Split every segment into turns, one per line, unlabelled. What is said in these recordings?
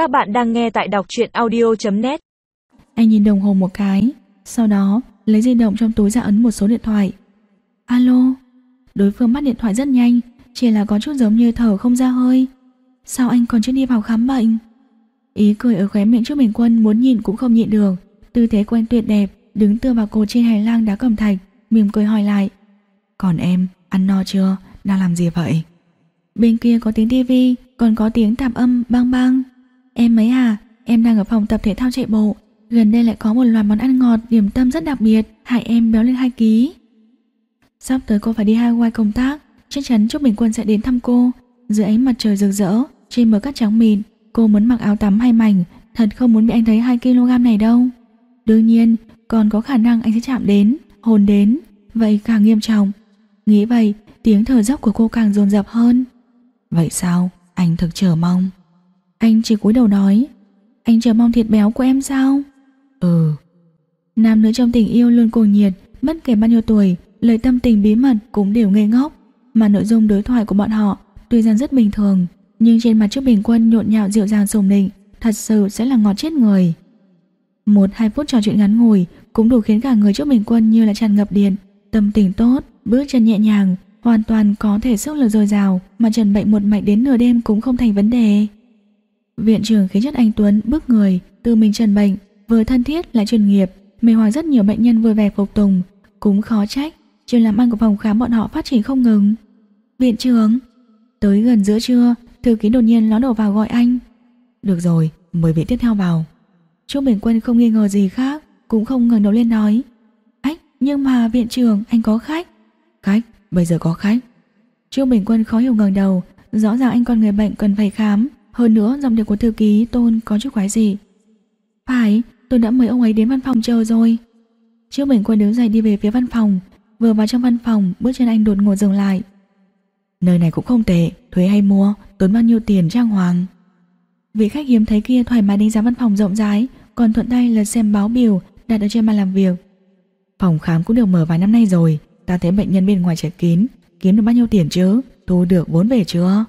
Các bạn đang nghe tại đọc truyện audio.net
Anh nhìn đồng hồ một cái, Sau đó lấy di động trong túi ra ấn một số điện thoại. Alo, Đối phương bắt điện thoại rất nhanh, Chỉ là có chút giống như thở không ra hơi. Sao anh còn chưa đi vào khám bệnh? Ý cười ở khóe miệng trước bình quân Muốn nhịn cũng không nhịn được. Tư thế quen tuyệt đẹp, Đứng tựa vào cột trên hành lang đá cẩm thạch, Mỉm cười hỏi lại. Còn em, ăn no chưa? Đang làm gì vậy? Bên kia có tiếng tivi Còn có tiếng tạp âm bang bang. Em mấy à Em đang ở phòng tập thể thao chạy bộ. Gần đây lại có một loạt món ăn ngọt, điểm tâm rất đặc biệt. Hại em béo lên 2 kg Sắp tới cô phải đi Hawaii công tác. Chắc chắn Trúc Bình Quân sẽ đến thăm cô. Dưới ánh mặt trời rực rỡ, Trên bờ cát trắng mịn, Cô muốn mặc áo tắm hay mảnh. Thật không muốn bị anh thấy 2kg này đâu. Đương nhiên, còn có khả năng anh sẽ chạm đến, Hồn đến. Vậy càng nghiêm trọng. Nghĩ vậy, tiếng thở dốc của cô càng dồn dập hơn. Vậy sao? Anh thực chờ mong. Anh chỉ cúi đầu nói Anh chờ mong thịt béo của em sao? Ừ. Nam nữ trong tình yêu luôn cuồng nhiệt Bất kể bao nhiêu tuổi Lời tâm tình bí mật cũng đều ngây ngốc. Mà nội dung đối thoại của bọn họ Tuy rằng rất bình thường Nhưng trên mặt trước bình quân nhộn nhạo dịu dàng sùng định Thật sự sẽ là ngọt chết người. Một hai phút trò chuyện ngắn ngủi Cũng đủ khiến cả người trước bình quân như là tràn ngập điện. Tâm tình tốt, bước chân nhẹ nhàng Hoàn toàn có thể sức lực dồi dào Mà trần bệnh một mạch đến nửa đêm cũng không thành vấn đề Viện trưởng khí chất anh Tuấn bước người Từ mình trần bệnh Vừa thân thiết lại chuyên nghiệp Mê hoặc rất nhiều bệnh nhân vui vẻ phục tùng Cũng khó trách Trường làm ăn của phòng khám bọn họ phát triển không ngừng. Viện trưởng Tới gần giữa trưa Thư ký đột nhiên ló đầu vào gọi anh. Được rồi, mời vị tiếp theo vào. Trúc Bình Quân không nghi ngờ gì khác Cũng không ngẩng đầu lên nói. Ách, nhưng mà viện trưởng anh có khách. Khách, bây giờ có khách. Trúc Bình Quân khó hiểu ngẩng đầu Rõ ràng anh còn người bệnh cần phải khám hơn nữa dòng điện của thư ký Tôn có chút quái gì Phải, tôi đã mời ông ấy đến văn phòng chờ rồi. Trúc Bình Quân đứng dậy đi về phía văn phòng. Vừa vào trong văn phòng Bước chân anh đột ngột dừng lại. Nơi này cũng không tệ Thuế hay mua Tốn bao nhiêu tiền trang hoàng. Vị khách hiếm thấy kia thoải mái đánh giá văn phòng rộng rãi Còn thuận tay lật xem báo biểu Đặt ở trên bàn làm việc. Phòng khám cũng được mở vài năm nay rồi Ta thấy bệnh nhân bên ngoài trẻ kín Kiếm được bao nhiêu tiền chứ? Thu được vốn về chưa?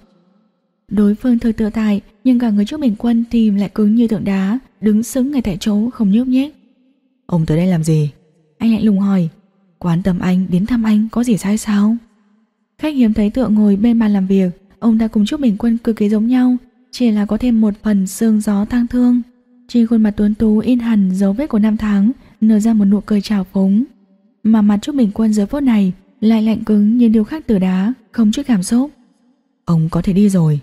Đối phương thực tự tại Nhưng cả người trước bình quân thì lại cứng như tượng đá Đứng sững ngay tại chỗ không nhúc nhích. Ông tới đây làm gì? Anh lại lùng hỏi. Quan tâm anh đến thăm anh có gì sai sao? Khách hiếm thấy tựa ngồi bên bàn làm việc. Ông ta cùng Trúc Bình Quân cực kỳ giống nhau Chỉ là có thêm một phần sương gió tang thương. Trên khuôn mặt tuấn tú in hẳn dấu vết của năm tháng Nở ra một nụ cười trào phúng. Mà mặt Trúc Bình Quân giờ phút này Lại lạnh cứng như điều khắc từ đá Không chút cảm xúc. Ông có thể đi rồi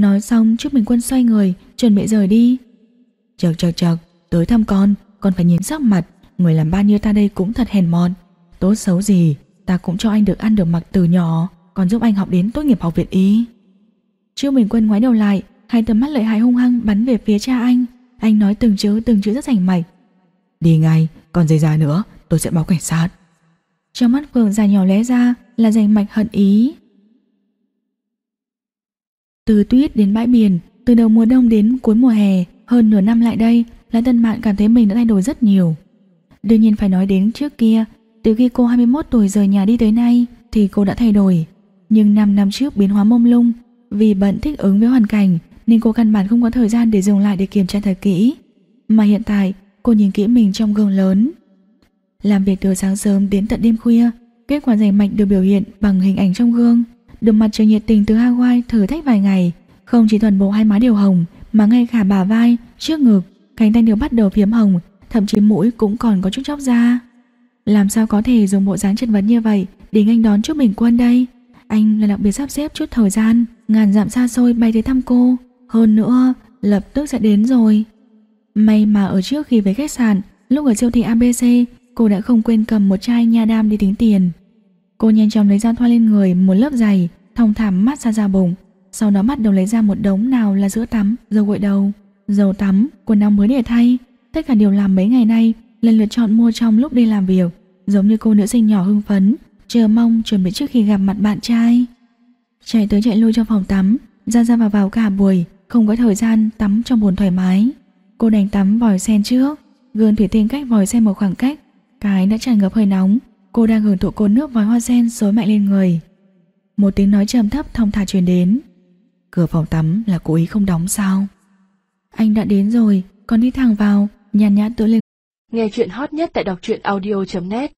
Nói xong, trước Bình Quân xoay người, Chuẩn bị rời đi. Chợt chợt chợt Tới thăm con Con phải nhìn sắc mặt. Người làm ba như ta đây cũng thật hèn mọn. Tốt xấu gì, Ta cũng cho anh được ăn được mặc từ nhỏ, Còn giúp anh học đến tốt nghiệp học viện ý Trước Bình Quân ngoái đầu lại, Hai tầm mắt lợi hại hung hăng bắn về phía cha anh. Anh nói từng chữ từng chữ rất rành mạch. Đi ngay, Còn gì dài nữa, tôi sẽ báo cảnh sát. Trong mắt Phượng dài nhỏ lé ra Là rành mạch hận ý. Từ tuyết đến bãi biển Từ đầu mùa đông đến cuối mùa hè Hơn nửa năm lại đây Lãn Tân Mạn cảm thấy mình đã thay đổi rất nhiều Đương nhiên phải nói đến trước kia từ khi cô 21 tuổi rời nhà đi tới nay thì cô đã thay đổi. Nhưng 5 năm trước biến hóa mông lung, vì bận thích ứng với hoàn cảnh nên cô căn bản không có thời gian để dừng lại để kiểm tra thật kỹ. Mà hiện tại, cô nhìn kỹ mình trong gương lớn. Làm việc từ sáng sớm đến tận đêm khuya, kết quả giành mạch được biểu hiện bằng hình ảnh trong gương. Được mặt trời nhiệt tình từ Hawaii thử thách vài ngày, không chỉ toàn bộ hai má đều hồng mà ngay cả bả vai, trước ngực, cánh tay đều bắt đầu phiếm hồng, thậm chí mũi cũng còn có chút chóc ra. Làm sao có thể dùng bộ dáng chất vấn như vậy để anh đón Trúc Bình Quân đây? Anh là đặc biệt sắp xếp chút thời gian, ngàn dặm xa xôi bay tới thăm cô. Hơn nữa, lập tức sẽ đến rồi. May mà ở trước khi về khách sạn, lúc ở siêu thị ABC, cô đã không quên cầm một chai nha đam đi tính tiền. Cô nhanh chóng lấy ra thoa lên người một lớp dày, thong thả mát xa ra bụng. Sau đó bắt đầu lấy ra một đống nào là sữa tắm, dầu gội đầu, dầu tắm, quần áo mới để thay. Tất cả đều làm mấy ngày nay, lần lượt chọn mua trong lúc đi làm việc giống như cô nữ sinh nhỏ hưng phấn, chờ mong chuẩn bị trước khi gặp mặt bạn trai. Chạy tới chạy lui trong phòng tắm, ra ra vào vào cả buổi, không có thời gian tắm trong bồn thoải mái. Cô đành tắm vòi sen trước, gương thủy tinh cách vòi sen một khoảng cách, cái đã tràn ngập hơi nóng, cô đang hưởng thụ cồn nước vòi hoa sen xối mạnh lên người. Một tiếng nói trầm thấp thong thả truyền đến. Cửa phòng tắm là cố ý không đóng sao? Anh đã đến rồi, con đi thẳng vào, nhàn nhã tựa lên.
Nghe chuyện hot nhất tại đọc truyện audio.net